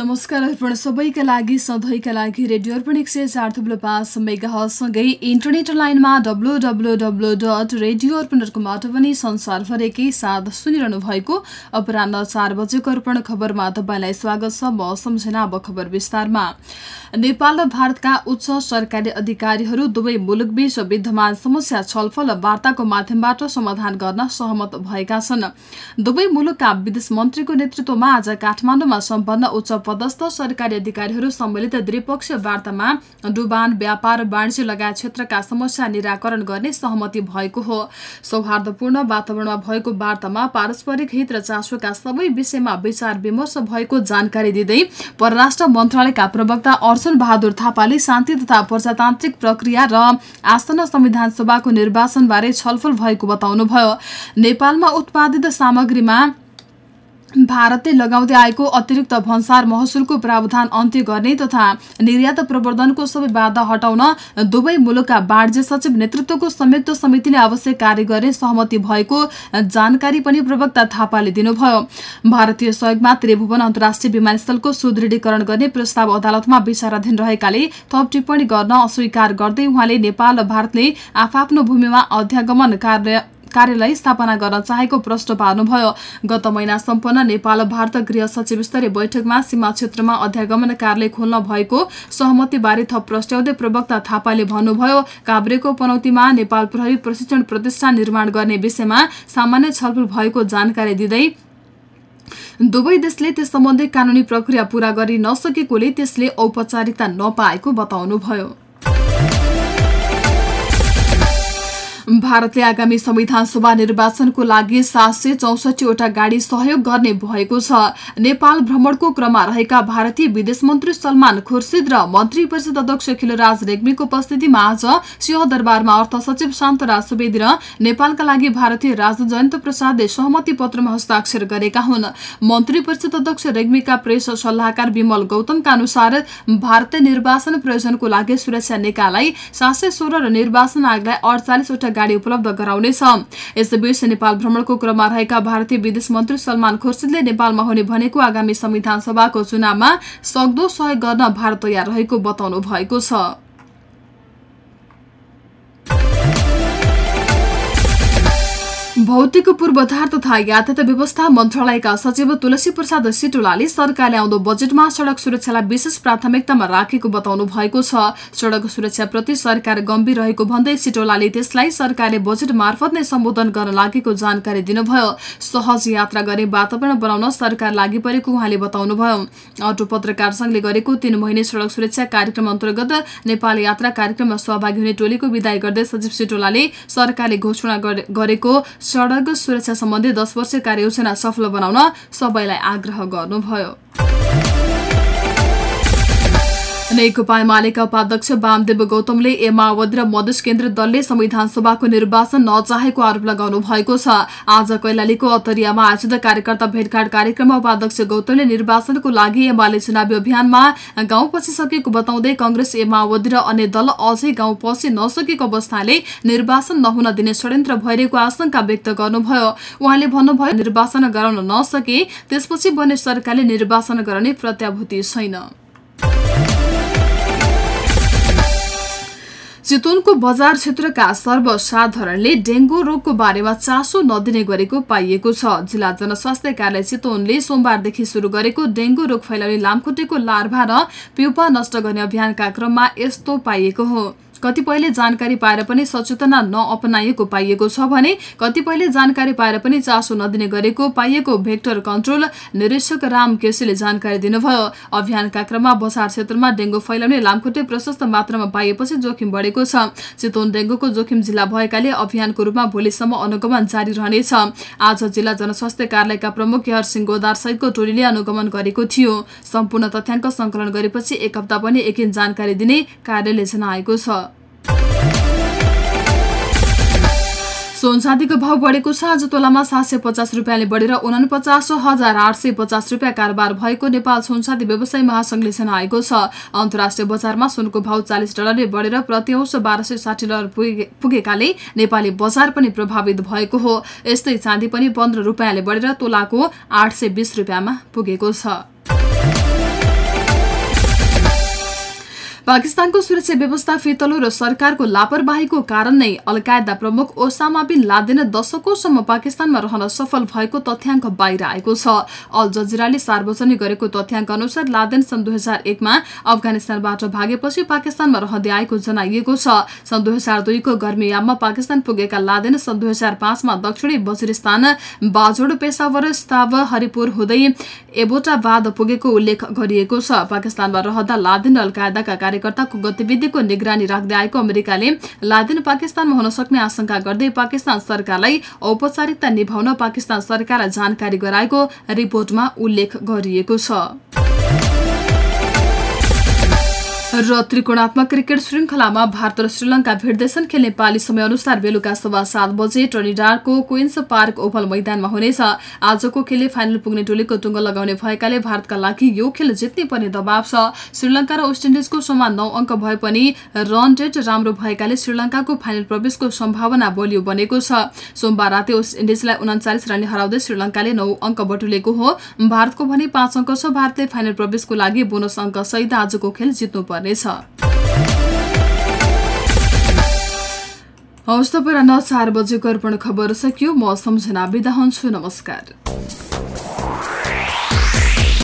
नमस्कार अर्पण। सबैका लागि सधैँका लागि रेडियो अर्पण एक सय चार थुप्रो पाँच मेगासँगै internet line W W W dot radio Arpan पनि संसारभरिकै साथ सुनिरहनु भएको अपरान्न चार बजेको अर्पण खबरमा तपाईँलाई स्वागत छ म सम्झना अब खबर विस्तारमा। नेपाल र भारतका उच्च सरकारी अधिकारीहरू दुवै मुलुकबीच विद्यमान समस्या छलफल वार्ताको माध्यमबाट समाधान गर्न सहमत भएका छन्। दुवै मुलुकका विदेश मन्त्रीको नेतृत्वमा आज काठमाडौँमा सम्पन्न उच्च पदस्थ सरकारी अधिकारीहरू सम्मिलित द्विपक्षीय वार्तामा डुबान व्यापार वाणिज्य लगायत क्षेत्रका समस्या निराकरण गर्ने सहमति भएको हो। सौहार्दपूर्ण वातावरणमा भएको वार्तामा पारस्परिक हित र चासोका सबै विषयमा विचार विमर्श भएको जानकारी दिँदै परराष्ट्र मन्त्रालयका प्रवक्ता अर्जुन बहादुर थापाले शान्ति तथा प्रजातान्त्रिक प्रक्रिया र आसन्न संविधान सभाको निर्वाचनबारे छलफल भएको बताउनुभयो। नेपालमा उत्पादित सामग्रीमा भारतले लगाउँदै आएको अतिरिक्त भन्सार महसुलको प्रावधान अन्त्य गर्ने तथा निर्यात प्रवर्धनको सबै बाधा हटाउन दुवै मुलुकका वाणिज्य सचिव नेतृत्वको संयुक्त समितिले आवश्यक कार्य गर्ने सहमति भएको जानकारी पनि प्रवक्ता थापाले दिनुभयो। भारतीय सहयोगमा त्रिभुवन अन्तर्राष्ट्रिय विमानस्थलको सुदृढीकरण गर्ने प्रस्ताव अदालतमा विचाराधीन रहेकाले थप टिप्पणी गर्न अस्वीकार गर्दै उहाँले नेपाल र भारतले आफआफ्नो भूमिमा अध्यागमन कार्य कार्यालय स्थापना गर्न चाहेको प्रश्न पार्नुभयो। गत महिना सम्पन्न नेपाल भारत गृह सचिव स्तरीय बैठकमा सीमा क्षेत्रमा अध्यागमन कार्यालय खोल्न भएको सहमतिबारे थप प्रस्ट्याउँदै प्रवक्ता थापाले भन्नुभयो काभ्रेको पनौतीमा नेपाल प्रहरी प्रशिक्षण प्रतिष्ठान निर्माण गर्ने विषयमा सामान्य छलफल भएको जानकारी दिँदै दुवै देशले त्यस सम्बन्धी कानूनी प्रक्रिया पूरा गरि नसकेकोले त्यसले औपचारिकता नपाएको बताउनुभयो। भारतले आगामी संविधान सभा निर्वाचनको लागि सात सय चौसठीवटा गाडी सहयोग गर्ने भएको छ। नेपाल भ्रमणको क्रममा रहेका भारतीय विदेश मन्त्री सलमान खुर्सिद र मन्त्री परिषद अध्यक्ष खिलराज रेग्मीको उपस्थितिमा आज सिंहदरबारमा अर्थ सचिव शान्तराज सुवेदी र नेपालका लागि भारतीय राजदूत जयन्त प्रसादले सहमति पत्रमा हस्ताक्षर गरेका हुन्। मन्त्री परिषद अध्यक्ष रेग्मीका प्रेस सल्लाहकार विमल गौतमका अनुसार भारतीय निर्वाचन प्रयोजनको लागि सुरक्षा निकायलाई सात सय सोह्र र निर्वाचन आयोगलाई अडचालिसवटा गाडी उपलब्ध गराउनेछ। यसैबीच नेपाल भ्रमणको क्रममा रहेका भारतीय विदेश मन्त्री सलमान खुर्सिदले नेपालमा हुने भनेको आगामी संविधान सभाको चुनावमा सक्दो सहयोग गर्न भारत तयार रहेको बताउनु भएको छ। भौतिक पूर्वाधार तथा यातायात व्यवस्था मन्त्रालयका सचिव तुलसी प्रसाद सिटुलाले सरकारले आउँदो बजेटमा सड़क सुरक्षालाई विशेष प्राथमिकतामा राखेको बताउनु भएको छ। सड़क सुरक्षाप्रति सरकार गम्भीर रहेको भन्दै सिटोलाले त्यसलाई सरकारले बजेट मार्फत नै सम्बोधन गर्न लागेको जानकारी दिनुभयो। सहज यात्रा गर्ने वातावरण बनाउन सरकार लागि परेको उहाँले बताउनुभयो। अटो पत्रकार संघले गरेको तीन महिने सड़क सुरक्षा कार्यक्रम अन्तर्गत नेपाल यात्रा कार्यक्रममा सहभागी हुने टोलीको विदाय गर्दै सचिव सिटोलाले सरकारले घोषणा गरेको सड़क सुरक्षा सम्बन्धी दस वर्ष कार्ययोजना सफल बनाउन सबैलाई आग्रह गर्नुभयो। नेकपा एमालेका उपाध्यक्ष वामदेव गौतमले ए माओवादी र मधेस केन्द्रीय दलले संविधान सभाको निर्वाचन नचाहेको आरोप लगाउनु भएको छ। आज कैलालीको अतरियामा आयोजित कार्यकर्ता भेटघाट कार्यक्रममा उपाध्यक्ष गौतमले निर्वाचनको लागि एमाले चुनावी अभियानमा गाउँ पसिसकेको बताउँदै कंग्रेस ए माओवादी र अन्य दल अझै गाउँ पसि नसकेको अवस्थाले निर्वाचन नहुन दिने षड्यन्त्र भइरहेको आशंका व्यक्त गर्नुभयो। उहाँले भन्नुभयो निर्वाचन गराउन नसके त्यसपछि बन्ने सरकारले निर्वाचन गराउने प्रत्याभूति छैन। चितवनको बजार क्षेत्रका सर्वसाधारणले डेंगू रोगको बारेमा चासो नदिने गरेको पाइएको छ। जिल्ला जनस्वास्थ्य कार्यालय चितवनले सोमबारदेखि शुरू गरेको डेंगू रोग फैलाउने लामखुट्टेको लार्भा र प्युपा नष्ट गर्ने अभियानका क्रममा यस्तो पाइएको हो। कतिपयले जानकारी पाएर पनि सचेतना नअपनाइएको पाइएको छ भने कतिपयले जानकारी पाएर पनि चासो नदिने गरेको पाइएको भेक्टर कन्ट्रोल निरीक्षक राम केसीले जानकारी दिनुभयो। अभियानका क्रममा बजार क्षेत्रमा डेंगू फैलाउने लामखुट्टे प्रशस्त मात्रामा पाइएपछि जोखिम बढेको छ। चितवन डेंगूको जोखिम जिल्ला भएकाले अभियानको रूपमा भोलिसम्म अनुगमन जारी रहनेछ। आज जिल्ला जनस्वास्थ्य कार्यालयका प्रमुख केहर सिंह गोदार सहितको टोलीले अनुगमन गरेको थियो। सम्पूर्ण तथ्याङ्क संकलन गरेपछि एक हप्ता पनि एकिन जानकारी दिने कार्यालयले जनाएको छ। सोनसादीको भाव बढेको छ। आज तोलामा सात सय पचास रुपियाँले बढेर उनापचास हजार आठ सय पचास रुपियाँ कारोबार भएको नेपाल सोनसादी व्यवसाय महासंघले जनाएको छ। अन्तर्राष्ट्रिय बजारमा सुनको भाव चालिस डलरले बढेर प्रति औष बाह्र सय साठी डलर पुगेकाले नेपाली बजार पनि प्रभावित भएको हो। यस्तै चाँदी पनि पन्ध्र रुपियाँले बढेर तोलाको आठ सय बिस पुगेको छ। पाकिस्तानको सुरक्षा व्यवस्था फितलो र सरकारको लापरवाहीको कारण नै अलकायदा प्रमुख ओसामा बिन लादेन दशकौंसम्म पाकिस्तानमा रहन सफल भएको तथ्याङ्क बाहिर आएको छ। अल जजिराले सार्वजनिक गरेको तथ्याङ्क अनुसार लादेन सन् दुई हजार एकमा अफगानिस्तानबाट भागेपछि पाकिस्तानमा रहँदै आएको जनाइएको छ। सन् दुई हजार दुईको गर्मीयाममा पाकिस्तान पुगेका लादेन सन् दुई हजार पाँचमा दक्षिणी बजिरिस्तान बाजोड पेसावर स्ताव हरिपुर हुँदै एबोटावाद पुगेको उल्लेख गरिएको छ। पाकिस्तानमा रहँदा लादेन अलकायदाका कार्यकर्ताको गतिविधिको निगरानी राख्दै आएको अमेरिकाले लादेन पाकिस्तानमा हुन सक्ने आशंका गर्दै पाकिस्तान सरकारलाई औपचारिकता निभाउन पाकिस्तान सरकारलाई जानकारी गराएको रिपोर्टमा उल्लेख गरिएको छ। र त्रिकोणात्मक क्रिकेट श्रृङ्खलामा भारत र श्रीलङ्का भेट्दैछन् खेल्ने पाली समय अनुसार बेलुका सभा सात बजे ट्रनिडारको क्विन्स पार्क ओभल मैदानमा हुनेछ। आजको खेलले फाइनल पुग्ने टोलीको टुङ्ग लगाउने भएकाले भारतका लागि यो खेल जित्ने पर्ने दबाव छ। श्रीलङ्का र वेस्ट इन्डिजको समान नौ अङ्क भए पनि रन रेट राम्रो भएकाले श्रीलङ्काको फाइनल प्रवेशको सम्भावना बलियो बनेको छ। सोमबार राति वेस्ट इन्डिजलाई उन्चालिस रनले हराउँदै श्रीलङ्काले नौ अङ्क बटुलेको हो। भारतको भने पाँच अङ्क छ। भारतले फाइनल प्रवेशको लागि बोनस अङ्क सहित आजको खेल जित्नुपर्छ पर्नेछ हवस् तपाईँ चार बजेको अर्पण खबर सकियो म सम्झना बिदा हुन्छु नमस्कार